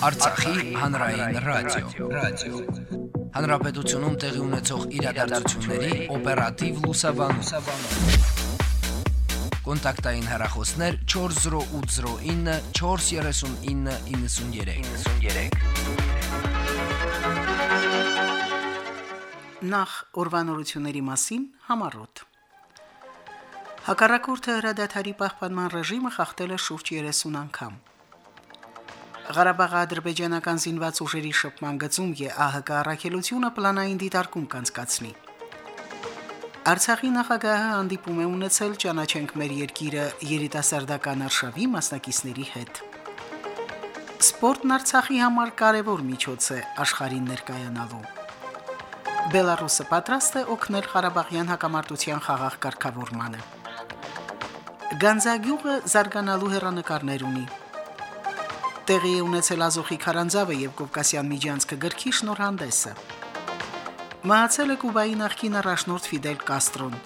Արցախի հանրային ռադիո, ռադիո։ Հանրապետությունում տեղի ունեցող իրադարձությունների օպերատիվ լուսաբանում։ Կոնտակտային հեռախոսներ 40809 43993։ 93։ Նախ ուրվանորությունների մասին համառոտ։ Հակառակորդը հրադադարի պահպանման ռեժիմը խախտել է շուրջ 30 անգամ։ Ղարաբաղի ադրբեջանական զինված ուժերի շփման գծում ԵԱՀԿ առաքելությունը պլանային դիտարկում կանցկացնի։ Արցախի նախագահը հանդիպում է ունեցել ճանաչենք մեր երկիրը երիտասարդական արշավի մասնակիցների հետ։ Սպորտն Արցախի համար կարևոր միջոց է աշխարհին ներկայանալու։ Բելարուսը պատրաստ է օգնել Ղարաբաղյան հակամարտության խաղաղ կարգավորմանը։ Գանձագյուղը զարգանալու հերանեկարներ ունի։ Տեղի է ունեցել Ազոխի քարանձավը եւ Կովկասյան միջանցքը գրքի շնորհանդեսը։ Մահացել է Կուբայի նախկին առաջնորդ Ֆիդել Կաստրոն։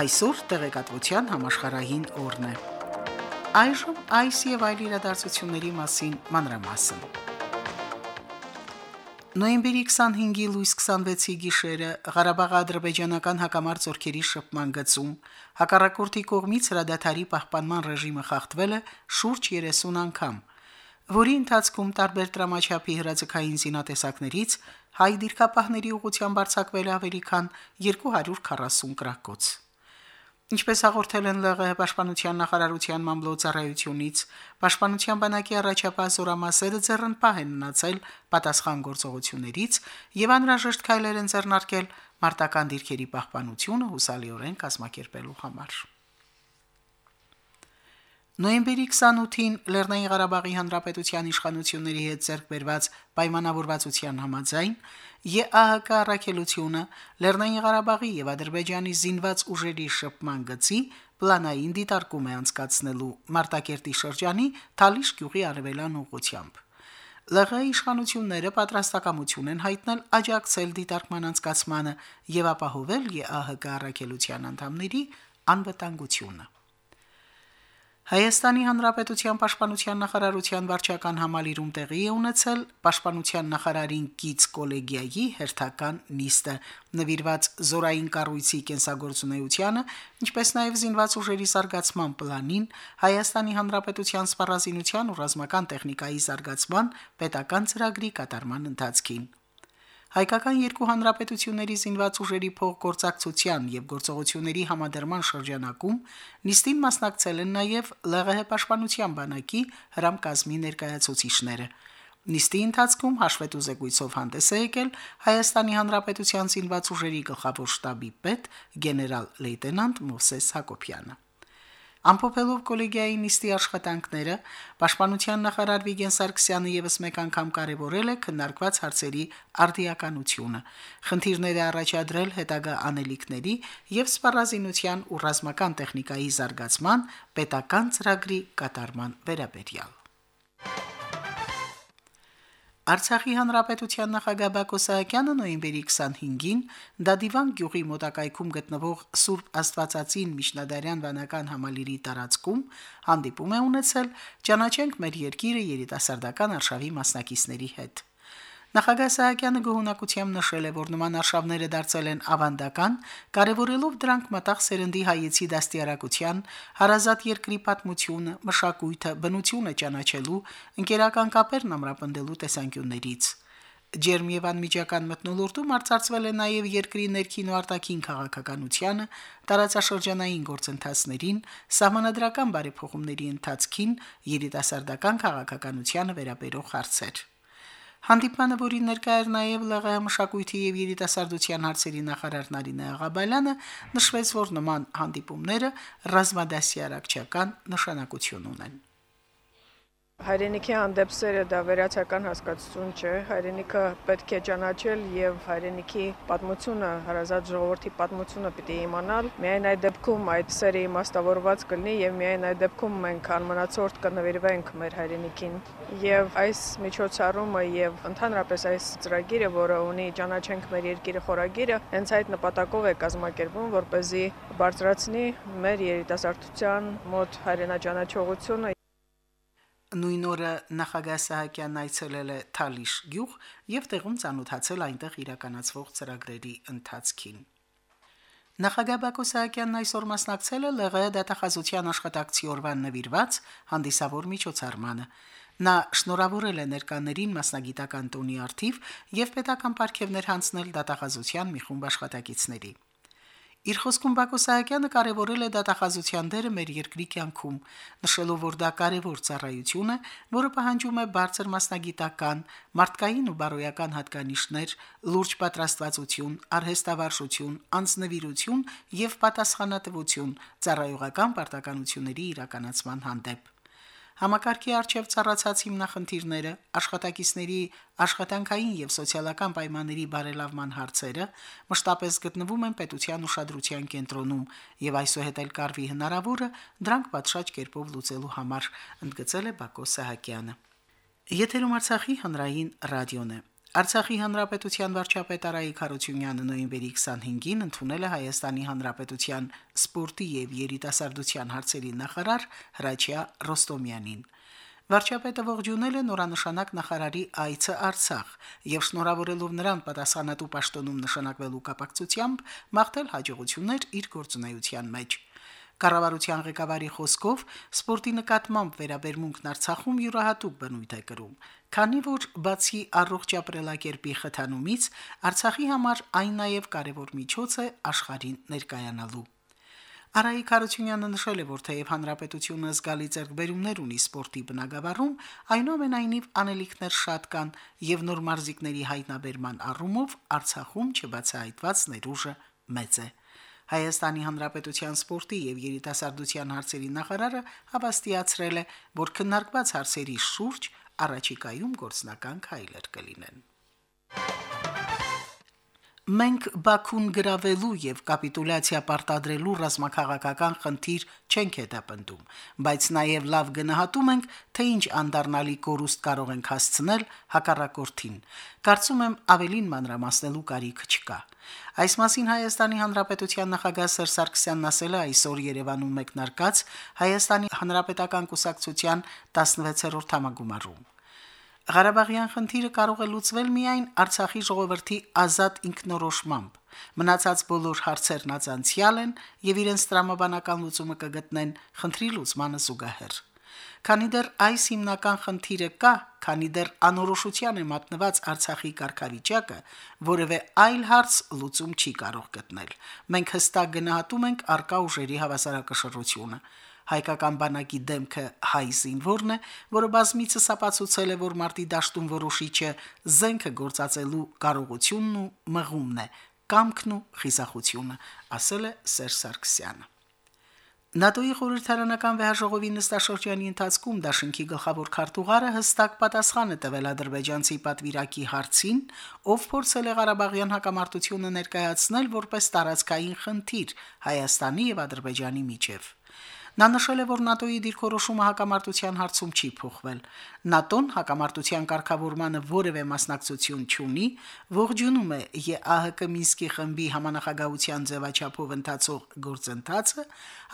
Այսօր տեղեկատվության համաշխարհային օրն է։ Այժմ այս եւ այլ իրադարձությունների մասին մանրամասն։ Նոյեմբերի 25-ի լույս 26-ի գիշերը Ղարաբաղի ադրբեջանական հակամարտ ծորքերի շփման գծում հակառակորդի կողմից հրադադարի պահպանման ռեժիմը խախտվել է շուրջ 30 անգամ, որի ընթացքում տարբեր դրամաչափի հրաձգային զինատեսակներից հայ դիրքապահների ուղղությամբ արձակվել ավելի քան 240 գրակոց։ Ինչպես հաղորդել են ԼՂՀ պաշտպանության նախարարության մամլոյցարայությունից, պաշտպանության բանակի առաջապահ զորամասերը ձեռնպահ են մնացել պատասխան գործողություններից եւ անհրաժեշտ քայլեր են ձեռնարկել մարտական դիրքերի պահպանությունը հուսալիորեն կազմակերպելու համար։ Նոյեմբերի 28-ին Լեռնային Ղարաբաղի Հանրապետության իշխանությունների հետ ձեռք բերված պայմանավորվածության համաձայն ԵԱՀԿ առաքելությունը Լեռնային Ղարաբաղի եւ Ադրբեջանի զինված ուժերի շփման գծի պլանային դիտարկում է անցկացնելու Մարտակերտի շրջանի Թալիշ գյուղի արևելան ուղությամբ։ ԼՂ իշխանությունները պատրաստակամություն են հայտնել աջակցել դիտարկման անցկացմանը եւ ապահովել ԵԱՀԿ առաքելության անդամների անվտանգությունը։ Հայաստանի Հանրապետության Պաշտպանության նախարարության վարչական համալիրում տեղի է ունեցել Պաշտպանության նախարարին կից կոլեգիայի հերթական նիստը, նվիրված զորային կառույցի կենսագործունեությանը, ինչպես նաև զինված ուժերի զարգացման պլանին, Հայաստանի Հանրապետության սպառազինության ու ռազմական տեխնիկայի զարգացման պետական ծրագրի կատարման ընթացքին։ Հայկական երկու հանրապետությունների զինված ուժերի փոխգործակցության եւ գործողությունների համադրման շրջանակում նիստին մասնակցել են նաեւ ԼՂՀ պաշտպանության բանակի հրամկազմի ներկայացուցիչները։ Նիստի ընթացքում հաշվետու զեկույցով հանդես է եկել Հայաստանի Հանրապետության զինված ուժերի գլխավոր շտաբի պետ գեներալ լեյտենանտ Մովսես Հակոբյանը։ Ամփոփելով կոլեգիայի նիստի աշխատանքները, Պաշտպանության նախարար Վիգեն Սարգսյանը եւս մեկ անգամ կարևորել է քննարկված հարցերի արդիականությունը, խնդիրները առաջադրել հետագա անելիքների եւ սպառազինության ու ռազմական տեխնիկայի զարգացման պետական ծրագրի կատարման վերաբերյալ։ Արցախի հանրապետության նախագահ Բակո Սահակյանը նոյեմբերի 25-ին Դադիվան գյուղի մոտակայքում գտնվող Սուրբ Աստվածածին Միշնադարյան վանական համալիրի տարածքում հանդիպում է ունեցել ճանաչենք մեր երկիրը երիտասարդական արշավի մասնակիցների հետ։ Նախագահ Սահակյանը գոհունակությամբ նշել է, որ նման արշավները դարձել են ավանդական, կարևորելով դրանք մտաղ սերնդի հայեցի դաստիարակության, հարազատ երկրի պատմությունը, մշակույթը, բնությունը ճանաչելու, ընկերական կապերն ամրապնդելու տեսանկյուններից։ Ջերմ եւ անմիջական մտնոլորտում արծարծվել է նաեւ երկրի ներքին ու արտաքին քաղաքականությանը, տարածաշրջանային գործընթացներին, սահմանադրական բարեփոխումների ընթացքին, երիտասարդական քաղաքականությանը վերաբերող հարցեր։ Հանդիպանը, որին ներկա էր նաև ԼՂՀ մշակույթի եւ երիտասարդության հարցերի նախարար Նարինե Աղաբալյանը, նշվեց, որ նման հանդիպումները ռազմադասյարակչական նշանակություն ունեն։ Հայրենիքի հանդեպ սերը դա վերացական հասկացություն չէ։ Հայրենիքը պետք է ճանաչել եւ հայրենիքի պատմությունը, հարազատ ժողովրդի պատմությունը պիտի իմանալ։ Միայն այդ դեպքում այդ սերը իմաստավորված կլինի եւ միայն այդ դեպքում մենք անմնացորդ կնվիրվենք մեր հայրենիքին։ Եվ այս միջոցառումը եւ ընդհանրապես այս ծրագիրը, որը ունի ճանաչենք մեր երկիրը խորագիրը, հենց այդ նպատակով է կազմակերպվում, որ เป զի բարձրացնի մեր երիտասարդության մոտ հայրենաճանաչողությունը Նույն օրը նախագահ Սահակյանն այցելել է Թալիշ գյուղ եւ տեղում ցանոթացել այնտեղ իրականացվող ծրագրերի ընթացքին։ Նախագահ Բակո Սահակյանն այսօր մասնակցել է ԼՂ դատախազության աշխատակցի օրվան նվիրված հանդիսավոր միջոցառմանը։ Նա շնորհավորել է ներկաներին մասնագիտական տոնի արթիվ եւ պետական ապարքևներ հանձնել դատախազության մի խումբ աշխատակիցների։ Իր խոսքում Բակո Սահակյանը կարևորել է դատախազության դերը մեր երկրի կյանքում, նշելով, որ դա կարևոր ծառայություն է, որը պահանջում է բարձր մասնագիտական, մարդկային ու բարոյական հատկանիշներ, լուրջ պատրաստվածություն, արհեստավարժություն, անձնվիրություն եւ պատասխանատվություն ծառայողական պարտականությունների իրականացման հանդեպ։ Համակարգի արչև ծառացած հիմնախնդիրները, աշխատակիցների աշխատանքային եւ սոցիալական պայմանների բարելավման հարցերը մշտապես գտնվում են պետության ուշադրության կենտրոնում եւ այսուհետ էլ կարվի հնարավորը դրանք պատշաճ կերպով լուծելու համար, ընդգծել է Բակո Սահակյանը։ Եթերում Արցախի հանրային ռադիոն է։ Արցախի հանրապետության վարչապետ Արայիկ Խարությունյանը նոյեմբերի 25-ին ընդունել է Հայաստանի հանրապետության սպորտի եւ երիտասարդության հարցերի նախարար Հրաչյա Ռոստոմյանին։ Վարչապետը ողջունել է նորանշանակ նախարարի այցը Արցախ եւ շնորհավորելով նրան պատասխանատու պաշտոնում նշանակվելու կապակցությամբ մաղթել հաջողություններ իր գործունեության մեջ։ Կառավարության ղեկավարի խոսքով սպորտի նկատմամբ վերաբերմունքն Արցախում յուրահատուկ բնույթ է կրում, քանի որ բացի առողջ ապրելակերպի խթանումից Արցախի համար այն նաև կարևոր միջոց է աշխարհին ներկայանալու։ Արայիկ Հարությունյանը նշել է, որ թեև հանրապետությունը զգալի ձեռքբերումներ ունի սպորտի բնագավառում, այնուամենայնիվ անելիքներ շատ կան եւ նոր մարզիկների հայտնաբերման առումով Արցախում չբացահայտված ներուժը մեծ է։ Հայաստանի Հանրապետության սպորտի եւ երիտասարդության հարցերի նախարարը հավաստիացրել է, որ քննարկված հարցերի շուրջ առաջիկայում գործնական քայլեր կլինեն։ Մենք Բաքուն գրավելու եւ կապիտուլյացիա պարտադրելու ռազմաքաղաքական խնդիր չենք հետապնդում, բայց նաեւ լավ գնահատում ենք, թե ինչ անդառնալի կորուստ կարող ենք հասցնել հակառակորդին։ Կարծում եմ ավելին մանրամասնելու կարիք չկա։ Այս մասին Հայաստանի Հանրապետության նախագահ Սերժ Սարգսյանն ասել է այսօր Երևանում մեկնարկած Հայաստանի Հանրապետական կուսակցության 16-րդ համագումարում։ Ղարաբաղյան խնդիրը կարող է լուծվել միայն Արցախի ժողովրդի ազատ ինքնորոշմամբ։ Մնացած բոլոր հարցերն ածանցյալ են եւ իրենց տրամաբանական լուծումը կգտնեն խնդրի լուծմանը զուգահեռ։ Քանի դեռ այս հիմնական խնդիրը կա, քանի դեռ անորոշության է մատնված Արցախի կարգավիճակը, որևէ այլ հարց լուծում չի կարող գտնել։ Մենք հստակ գնահատում ենք արկա ուժերի հավասարակշռությունը հայկական բանակի դեմքը հայ զինվորն է, որը բազմիցս ապացուցել է, որ մարտի դաշտում որոշիչը զենքը գործածելու կարողությունն ու մղումն է, կամքն ու խիզախությունը, ասել է Սերժ Սարգսյանը։ ՆԱՏՕ-ի խորհրդարանական վեհաժողովի նստաշրջանի ընթացքում Դաշնքի գլխավոր քարտուղարը հստակ պատասխան է տվել ադրբեջանցի պատվիրակի հարցին, ով փորձել է Ղարաբաղյան հակամարտությունը ներկայացնել որպես տարածքային խնդիր Հայաստանի եւ Ադրբեջանի միջև։ Նա նշել է, որ ՆԱՏՕ-ի դիրքորոշումը հակամարտության հարցում չի փոխվել։ ՆԱՏՕ-ն հակամարտության կարգավորմանը որևէ մասնակցություն չունի, ողջունում է ԵԱՀԿ Մինսկի խմբի համանախագահության ձևաչափով ընթացող գործընթացը,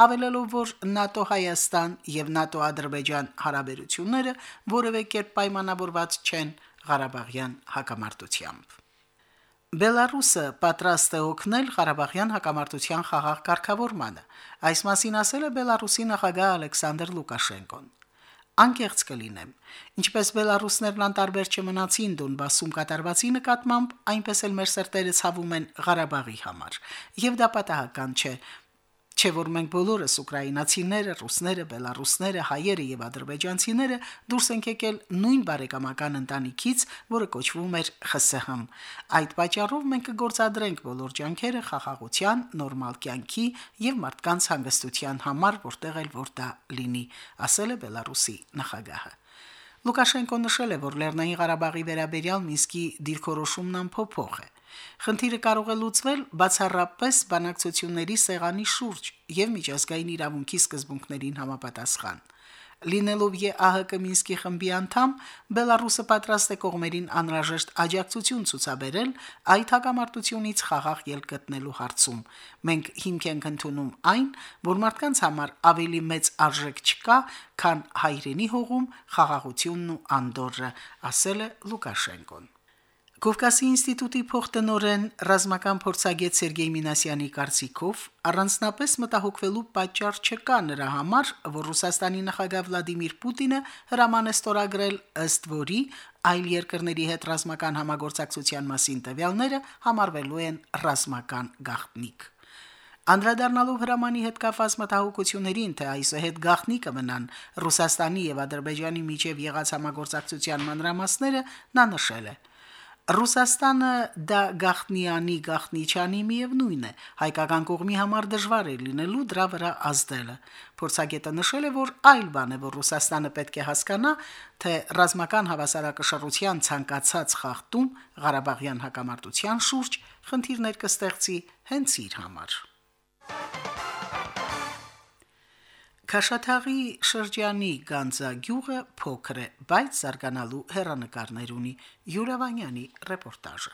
հավելելով, որ ՆԱՏՕ-Հայաստան եւ ՆԱՏՕ-Ադրբեջան հարաբերությունները որևէ կերպ պայմանավորված չեն Ղարաբաղյան հակամարտությամբ։ Բելարուսը պատրաստ է օգնել Ղարաբաղյան հակամարտության խաղաղ կարգավորմանը։ Այս մասին ասել է Բելարուսի նախագահ Ալեքսանդր Լուկաշենկոն։ Անկեղծ կլինեմ։ Ինչպես բելարուսներն անտարբեր չմնացին Դոնբասում կատարվածի նկատմամբ, այնպես էլ մեր սրտերը ցավում են Ղարաբաղի համար։ Եվ դա պատահական չէ, Չէ որ մենք բոլորս ուկրաինացիները, ռուսները, բելարուսները, հայերը եւ ադրբեջանցիները դուրս ենք եկել նույն բարեկամական ընտանիքից, որը կոչվում էր ԽՍՀՄ։ Այդ պատճառով մենք կգործադրենք բոլոր ջանքերը խաղաղության, նորմալ կյանքի եւ մարդկանց հանգստության համար, որտեղ էլ որ դա լինի, ասել է Բելարուսի նախագահը։ Լուկաշենկոն նշել է, որ Լեռնային Ղարաբաղի վերաբերյալ Մինսկի դիրքորոշումն ամփոփող է։ Խնդիրը կարող է լուծվել բացառապես բանակցությունների սեղանի շուրջ եւ միջազգային իրավունքի սկզբունքներին համապատասխան։ Լինելով ԵԱՀԿ Մինսկի խմբի անդամ, Բելարուսը պատրաստ է կողմերին անհրաժեշտ աջակցություն ցուցաբերել այդ հակամարտությունից խաղաղ ելք գտնելու հարցում։ Մենք հիմք ենք ընդունում այն, որ մարդկանց համար ավելի մեծ արժեք չկա, քան հայրենի հողում խաղաղությունն ու անդորրը, ասել է Լուկաշենկոն։ Կովկասի ինստիտուտի փոխտնօրեն ռազմական փորձագետ Սերգեյ Մինասյանի կարծիքով առանձնապես մտահոգվելու պատճառ չկա նրա համար, որ Ռուսաստանի նախագահ Վլադիմիր Պուտինը հրաման է ստորագրել ըստ որի այլ երկրների հետ ռազմական համագործակցության մասին տվյալները համարվելու են ռազմական գաղտնիք։ Անդրադառնալով հրամանի հետ կապված մտահոգություններին, թե այսուհետ գաղտնի կմնան Ռուսաստանի եւ Ադրբեջանի միջև եղած համագործակցության մանրամասները, նա նշել է. Ռուսաստանը դա գախնիանի գախնիչանի միևնույն է. Հայկական կողմի համար դժվար է լինելու դրա վրա ազդելը փորձագետը նշել է որ այլ բան է որ Ռուսաստանը պետք է հասկանա թե ռազմական հավասարակշռության ցանկացած խախտում Ղարաբաղյան հակամարտության շուրջ խնդիրներ կստեղծի հենց իր համար Քաշաթաղի շրջանի Գանձագյուղը փոքր է, բայց զարգանալու հերանեկարներ ունի։ Յուրավանյանի ռեպորտաժը։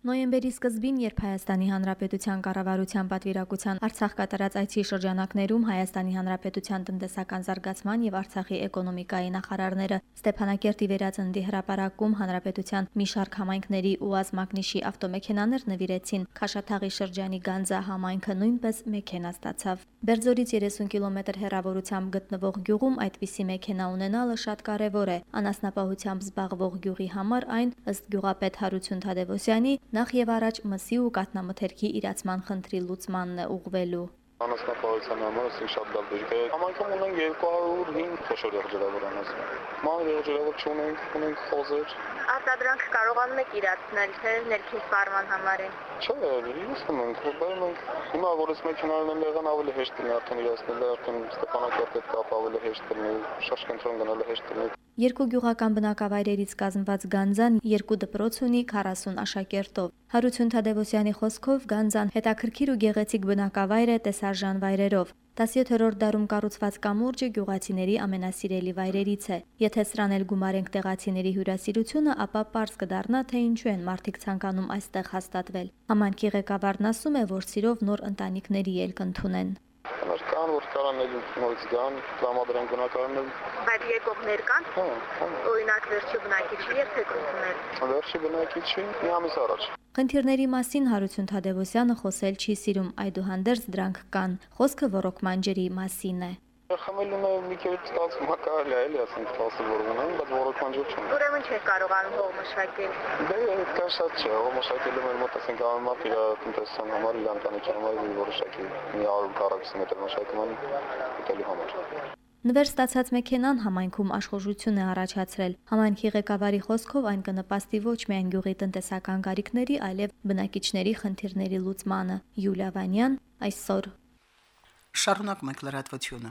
Նոյեմբերի սկզբին, երբ Հայաստանի Հանրապետության կառավարության պատվիրակության Արցախ կատարած այցի շրջանակներում Հայաստանի Հանրապետության տնտեսական զարգացման եւ Արցախի էկոնոմիկայի նախարարները Ստեփանակերտի վերածնդի հրապարակում Հանրապետության մի շարք համայնքների ՈՒԱԶ մագնիշի ավտոմեքենաներ նվիրեցին, Խաշաթաղի շրջանի Գանձա համայնքը նույնպես մեքենա ստացավ։ Բերձորից 30 կիլոմետր հեռավորությամբ գտնվող գյուղում այդպիսի մեքենա ունենալը շատ կարևոր է։ Անասնապահությամբ զբաղվող գյուղի համար այն ըստ գյուղապետ Հարություն Թադևոսյանի նախ եւ առաջ մսի ու կատնամթերքի իրացման խնդրի լուծմանն է ուղղվելու անասնապահության համար ասենք շատ լավ դեպք է։ Համայնքում ունենք 205 խոշոր եղջերավոր անասուն։ Ման եղջերավոր չունենք, ունենք խոզեր։ Արտադրանք կարողանում եք իրացնել, թե ներքին սպառման համարին։ Չէ, իրացնում ենք, բայց մենք հիմա որ այս մեքենաներն են եղան ավելի հեշտ է արդեն իրացնել, արդեն Ստեփանակերտի կապ ավելի հեշտ է, շաշկենտրոն գնալը հեշտ է։ Երկու գյուղական բնակավայրերից կազմված Գանձան երկու դպրոց ունի 40 աշակերտով։ Հարություն Թադևոսյանի խոսքով Գանձան հետաքրքիր ու գեղեցիկ բնակավայր է տեսարժան վայրերով։ 17-րդ դարում կառուցված կամուրջը գյուղացիների ամենասիրելի վայրերից է։ Եթե սրան էլ գումարենք տեղացիների հյուրասիրությունը, ապա པարզ կդառնա, թե ինչու են մարդիկ ցանկանում այստեղ հաստատվել։ Համանքի ղեկավարն ասում է, որ սիրով նոր ընտանիքների ելք ընդունեն կան, որ կարանել նորից գան, տրամադրեն բնակարաններ։ Բայց եկողներ կան։ Հա, հա։ Օրինակ վերջի բնակիչի երբ եք ընդունել։ Վերջի բնակիչի մի ամիս առաջ։ Խնդիրների մասին Հարություն Թադևոսյանը խոսել չի սիրում, այդուհանդերձ դրանք կան։ Խոսքը ռոռոկման ջրի մասին է։ Խմելուն մի քիչ ստացվում է կարելի է, էլի ասենք ասել որ ունեն, բայց ռոռոկման ջուր չունեն։ Ուրեմն չեք կարողանում հող մշակել։ Դե այդքան շատ չէ, հող մշակելու մեր մոտ ասենք ամենամատ իր տնտեսության համար, իր ընտանիքի համար մի որոշակի մի 100 քառակուսի մետր մշակում են ուտելու համար։ Նվեր ստացած մեքենան համայնքում աշխուժություն է առաջացրել։ Համայնքի ղեկավարի խոսքով այն կնպաստի ոչ միայն գյուղի տնտեսական գարիքների, այլև բնակիչների խնդիրների լուծմանը։ Յուլիա Վանյան այսօր Շարունակ մենք լրատվությունը։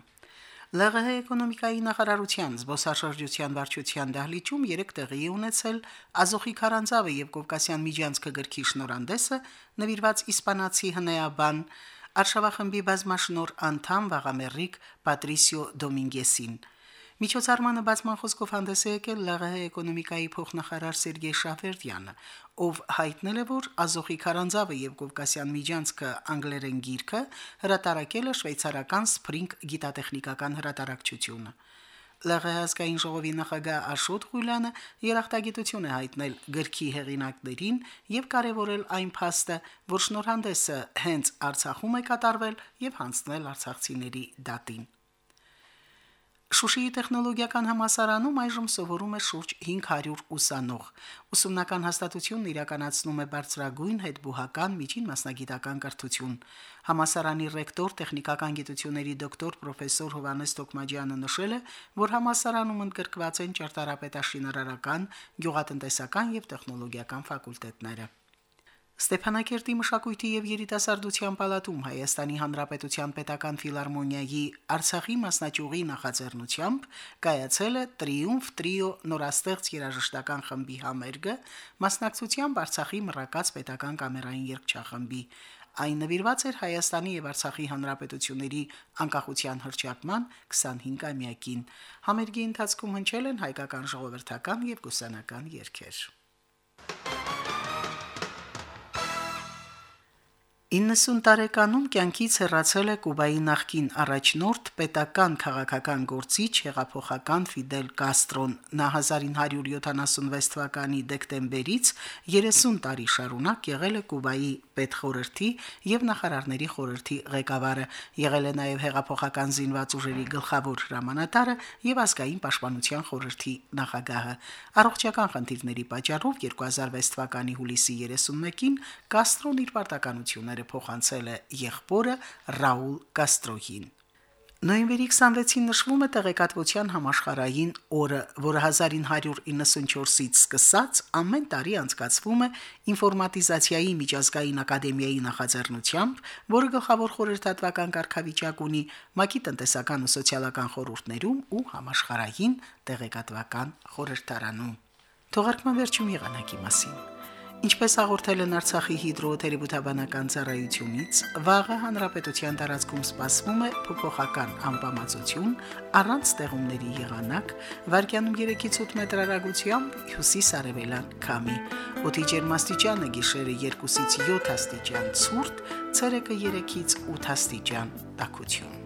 ԼՂՀ էկոնոմիկայի նախարարության զբոսաշրջության վարչության դահլիճում 3 տեղի ունեցել Ազոխի Քարանձավը եւ Կովկասյան միջանցքը գրքի շնորհանդեսը նվիրված իսպանացի հնեաբան Արշավախմբի բազմաշնոր անդամ Վաղամերիկ Պատրիսիո Դոմինգեսին։ Միջոցառմանը բացման խոսքով հանդես է եկել ԼՂՀ էկոնոմիկայի փոխնախարար Սերգեյ Շաֆերդյանը, ով հայտնել է, որ Ազոխի քարանձավը եւ Կովկասյան միջանցքը անգլերեն գիրքը հրատարակել է շվեյցարական Spring գիտատեխնիկական հրատարակչությունը։ ԼՂՀ ազգային ժողովի նախագահ Աշոտ Ղուլյանը երախտագիտություն է հայտնել գրքի հեղինակներին եւ կարեւորել այն փաստը, որ շնորհանդեսը հենց Արցախում է կատարվել եւ հանձնել արցախցիների դատին։ Շուշիի տեխնոլոգիական համասարանում այժմ սովորում է շուրջ 500 ուսանող։ Ուսումնական հաստատությունն իրականացնում է բարձրագույն հետբուհական միջին մասնագիտական կրթություն։ Համասարանի ռեկտոր տեխնիկական գիտությունների դոկտոր պրոֆեսոր Հովանես Տոկմաջյանը նշել է, որ համասարանում ընդգրկված են ճարտարապետաշինարարական, գյուղատնտեսական եւ տեխնոլոգիական ֆակուլտետները։ Ստեփանակերտի մշակույթի եւ երիտասարդության պալատում Հայաստանի Հանրապետության Պետական ֆիլարմոնիայի Արցախի մասնաճյուղի նախաձեռնությամբ կայացել է Տրիումֆ տրիո նորաստեղծ երաժշտական խմբի համերգը մասնակցությամբ Արցախի մռակած Պետական կամերային երգչախմբի Այն նվիրված էր Հայաստանի եւ Արցախի հանրապետությունների անկախության հռչակման 25-ամյակին։ Համերգի ընթացքում հնչել են հայկական ժողովրդական եւ կուսանական երգեր։ 90 տարեկանում կյանքից հեռացել է Կուբայի նախկին առաջնորդ պետական քաղաքական գործիչ հեղափոխական Ֆիդել Կաստրոն։ Նա 1976 թվականի դեկտեմբերից 30 տարի շարունակ եղել է Կուբայի պետխորհրդի եւ նախարարների խորհրդի ղեկավարը, եղել է նաեւ հեղափոխական զինված ուժերի գլխավոր հրամանատարը եւ ազգային պաշտպանության խորհրդի նախագահը։ Առողջական խնդիրների պատճառով 2006 թվականի հուլիսի 31-ին Կաստրոն իր պարտականությունները տարիները փոխանցել է եղբորը Ռաուլ Կաստրոյին։ Նոյեմբերի 26-ին նշվում է տեղեկատվության համաշխարհային օրը, որը 1994-ից սկսած ամեն տարի անցկացվում է ինֆորմատիզացիայի միջազգային ակադեմիայի նախաձեռնությամբ, որը գլխավոր խորհրդատվական կարգավիճակ ունի ՄԱԿ-ի տնտեսական ու սոցիալական խորհուրդներում ու համաշխարհային տեղեկատվական խորհրդարանում։ Թողարկման վերջում եղանակի մասին։ Ինչպես հաղորդել են Արցախի հիդրոթերապևտաբանական ծառայությունից, վաղը հանրապետության տարածքում սպասվում է փոփոխական անբավարարություն առանց ստեղումների եղանակ, վարկյանում 3-ից 8 մետր հեռագությամբ հյուսիս-արևելան քամի։ Օդի ջերմաստիճանը գիշերը 2-ից 7 աստիճան ցուրտ, ցերեկը 3-ից 8 աստիճան տաքություն։